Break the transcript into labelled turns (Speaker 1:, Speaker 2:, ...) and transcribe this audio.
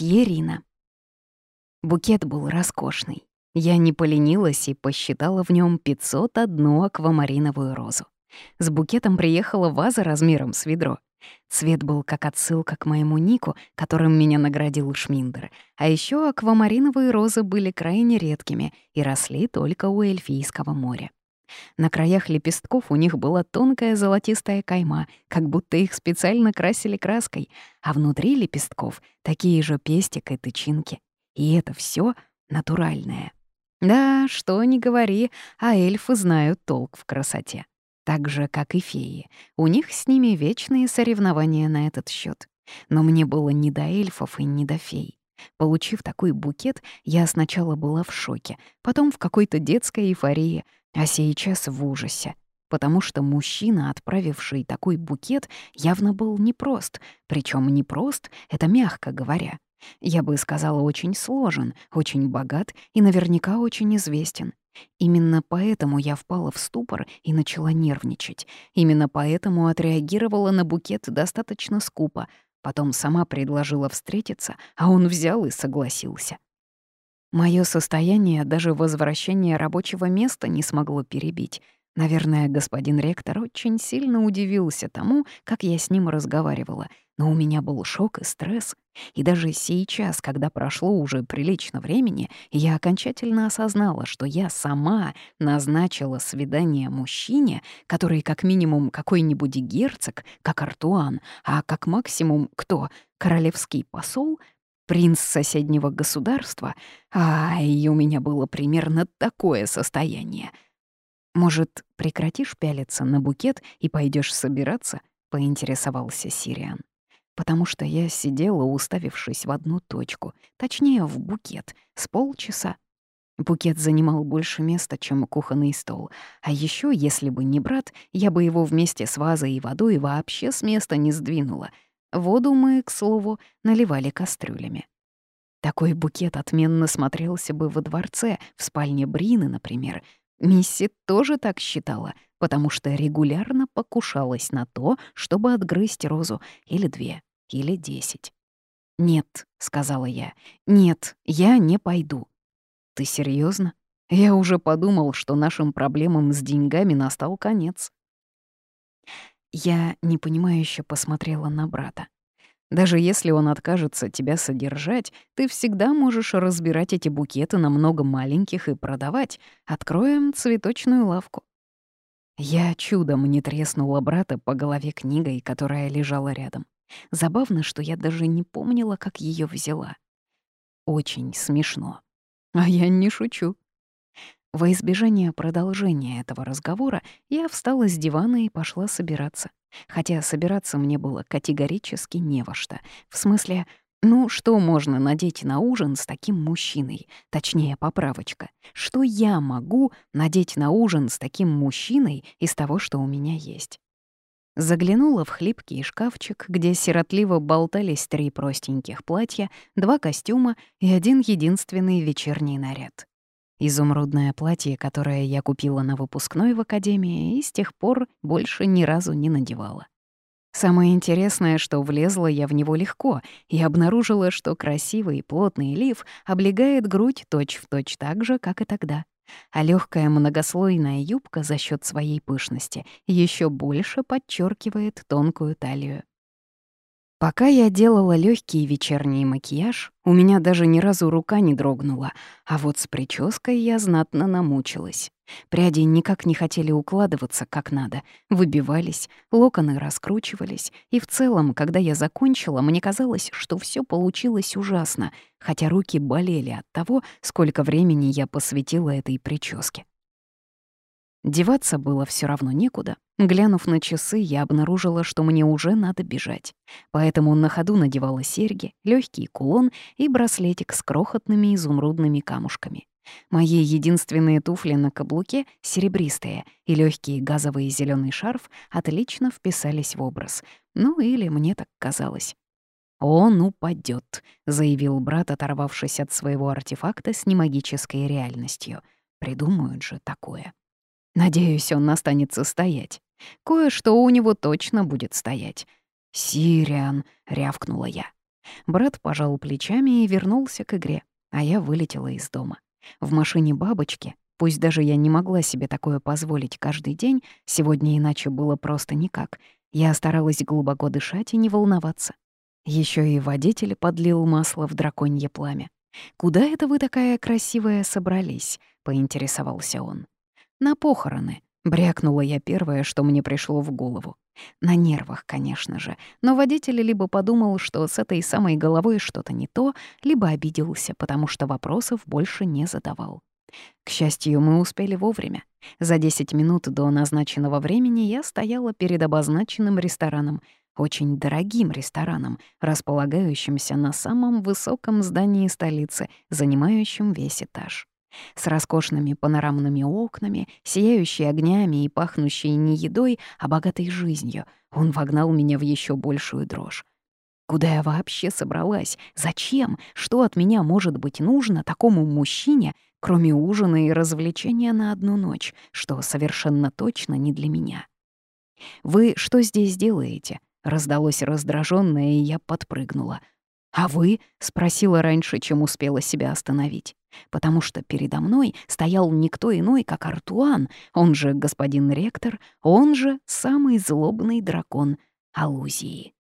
Speaker 1: Мсье Рина. Букет был роскошный. Я не поленилась и посчитала в нем 501 аквамариновую розу. С букетом приехала ваза размером с ведро. Цвет был как отсылка к моему нику, которым меня наградил Шминдер. А еще аквамариновые розы были крайне редкими и росли только у Эльфийского моря. На краях лепестков у них была тонкая золотистая кайма, как будто их специально красили краской, а внутри лепестков такие же пестик и тычинки. И это все натуральное. Да, что ни говори, а эльфы знают толк в красоте. Так же, как и феи. У них с ними вечные соревнования на этот счет. Но мне было не до эльфов и не до фей. Получив такой букет, я сначала была в шоке, потом в какой-то детской эйфории, а сейчас в ужасе. Потому что мужчина, отправивший такой букет, явно был непрост. Причем непрост — это мягко говоря. Я бы сказала, очень сложен, очень богат и наверняка очень известен. Именно поэтому я впала в ступор и начала нервничать. Именно поэтому отреагировала на букет достаточно скупо. Потом сама предложила встретиться, а он взял и согласился. Моё состояние даже возвращение рабочего места не смогло перебить. Наверное, господин ректор очень сильно удивился тому, как я с ним разговаривала, но у меня был шок и стресс. И даже сейчас, когда прошло уже прилично времени, я окончательно осознала, что я сама назначила свидание мужчине, который как минимум какой-нибудь герцог, как Артуан, а как максимум кто? Королевский посол? Принц соседнего государства? А, и у меня было примерно такое состояние. «Может, прекратишь пялиться на букет и пойдешь собираться?» — поинтересовался Сириан потому что я сидела, уставившись в одну точку, точнее, в букет, с полчаса. Букет занимал больше места, чем кухонный стол. А еще, если бы не брат, я бы его вместе с вазой и водой вообще с места не сдвинула. Воду мы, к слову, наливали кастрюлями. Такой букет отменно смотрелся бы во дворце, в спальне Брины, например. Мисси тоже так считала, потому что регулярно покушалась на то, чтобы отгрызть розу или две или десять. «Нет», — сказала я, — «нет, я не пойду». «Ты серьезно? Я уже подумал, что нашим проблемам с деньгами настал конец». Я непонимающе посмотрела на брата. Даже если он откажется тебя содержать, ты всегда можешь разбирать эти букеты на много маленьких и продавать. Откроем цветочную лавку. Я чудом не треснула брата по голове книгой, которая лежала рядом. Забавно, что я даже не помнила, как ее взяла. Очень смешно. А я не шучу. Во избежание продолжения этого разговора я встала с дивана и пошла собираться. Хотя собираться мне было категорически не во что. В смысле, ну что можно надеть на ужин с таким мужчиной? Точнее, поправочка. Что я могу надеть на ужин с таким мужчиной из того, что у меня есть? Заглянула в хлипкий шкафчик, где сиротливо болтались три простеньких платья, два костюма и один единственный вечерний наряд. Изумрудное платье, которое я купила на выпускной в академии и с тех пор больше ни разу не надевала. Самое интересное, что влезла я в него легко и обнаружила, что красивый плотный лиф облегает грудь точь-в-точь точь так же, как и тогда а легкая многослойная юбка за счет своей пышности еще больше подчеркивает тонкую талию. Пока я делала легкий вечерний макияж, у меня даже ни разу рука не дрогнула, а вот с прической я знатно намучилась. Пряди никак не хотели укладываться как надо, выбивались, локоны раскручивались, и в целом, когда я закончила, мне казалось, что все получилось ужасно, хотя руки болели от того, сколько времени я посвятила этой прическе. Деваться было все равно некуда. Глянув на часы, я обнаружила, что мне уже надо бежать. Поэтому на ходу надевала серьги, легкий кулон и браслетик с крохотными изумрудными камушками. Мои единственные туфли на каблуке, серебристые, и легкий газовый зеленый шарф отлично вписались в образ. Ну или мне так казалось. «Он упадет, заявил брат, оторвавшись от своего артефакта с немагической реальностью. «Придумают же такое». Надеюсь, он останется стоять. Кое-что у него точно будет стоять. «Сириан», — рявкнула я. Брат пожал плечами и вернулся к игре, а я вылетела из дома. В машине бабочки, пусть даже я не могла себе такое позволить каждый день, сегодня иначе было просто никак, я старалась глубоко дышать и не волноваться. Еще и водитель подлил масло в драконье пламя. «Куда это вы такая красивая собрались?» — поинтересовался он. «На похороны», — брякнула я первое, что мне пришло в голову. На нервах, конечно же, но водитель либо подумал, что с этой самой головой что-то не то, либо обиделся, потому что вопросов больше не задавал. К счастью, мы успели вовремя. За 10 минут до назначенного времени я стояла перед обозначенным рестораном, очень дорогим рестораном, располагающимся на самом высоком здании столицы, занимающем весь этаж. С роскошными панорамными окнами, сияющей огнями и пахнущей не едой, а богатой жизнью, он вогнал меня в еще большую дрожь. Куда я вообще собралась? Зачем? Что от меня может быть нужно такому мужчине, кроме ужина и развлечения на одну ночь, что совершенно точно не для меня? «Вы что здесь делаете?» — раздалось раздражённое, и я подпрыгнула. «А вы?» — спросила раньше, чем успела себя остановить. Потому что передо мной стоял никто иной, как Артуан, он же господин ректор, он же самый злобный дракон Алузии.